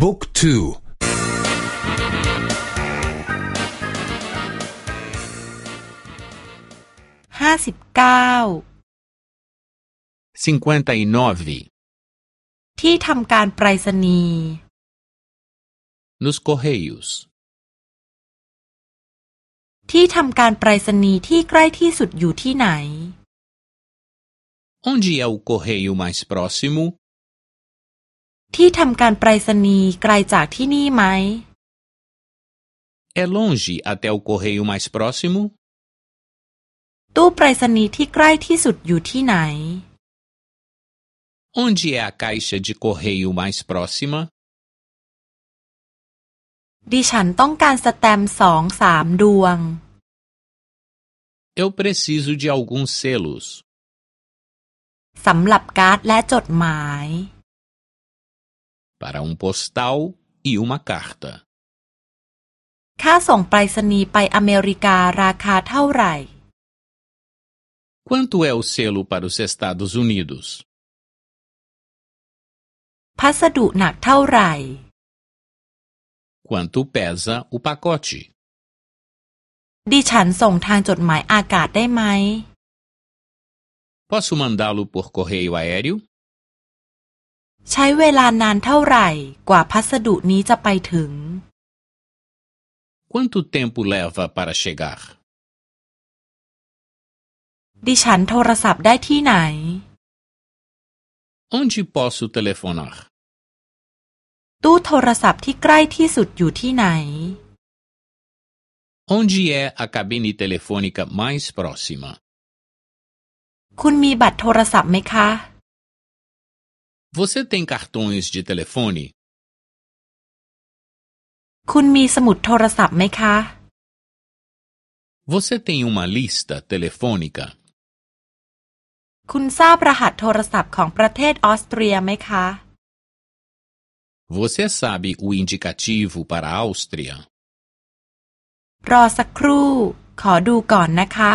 บุ๊กทูห้าสิบเก้าที่ทำการไปรษณีย์ nos correios ที่ทำการไปรษณีย์ที่ใกล้ที่สุดอยู่ที่ไหน onde é o correio mais próximo ที่ทำการไปรษณีย์ไกลจากที่นี่ไหม é longe até o correio mais próximo ตู้ไปรษณีย์ที่ใกล้ที่สุดอยู่ที่ไหน onde é a caixa de correio mais próxima ดิฉันต้องการสแตมป์สองสามดวง eu preciso de alguns selos สำหรับการ์ดและจดหมาย para um postal e uma carta ค่าส่งไปรษณีย์ไปอเมริการาคาเท่าไหร่ quanto é o selo para os Estados Unidos พัสดุหนักเท่าไหร่ quanto pesa o pacote ดิฉันส่งทางจดหมายอากาศได้ไหม posso mandá-lo por correio aéreo ใช้เวลานานเท่าไหร่กว่าพัสดุนี้จะไปถึง quanto tempo leva para chegar ดิฉันโทรศัพท์ได้ที่ไหน onde posso telefonar ตู้โทรศัพท์ที่ใกล้ที่สุดอยู่ที่ไหน onde é a cabine telefônica mais próxima คุณมีบัตรโทรศัพท์ไหมคะ você tem cartões de telefone คุณมีสมุดโทรศัพท์ไหมคะ você tem uma lista telefônica คุณทราบรหัสโทรศัพท์ของประเทศออสเตรียไหมคะ você sabe o indicativo para a Áustria รอสักครู่ ขอดูก่อนนะคะ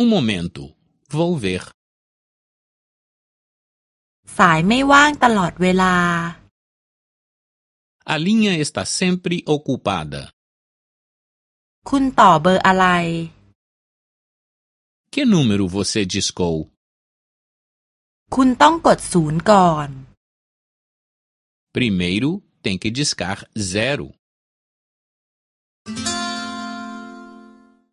um momento vou ver สายไม่ว่างตลอดเวลา a linha está sempre ocupada คุณต่อเบอร์อะไร que número você discou คุณต้องกดศูนย์ก่อน primeiro tem que discar zero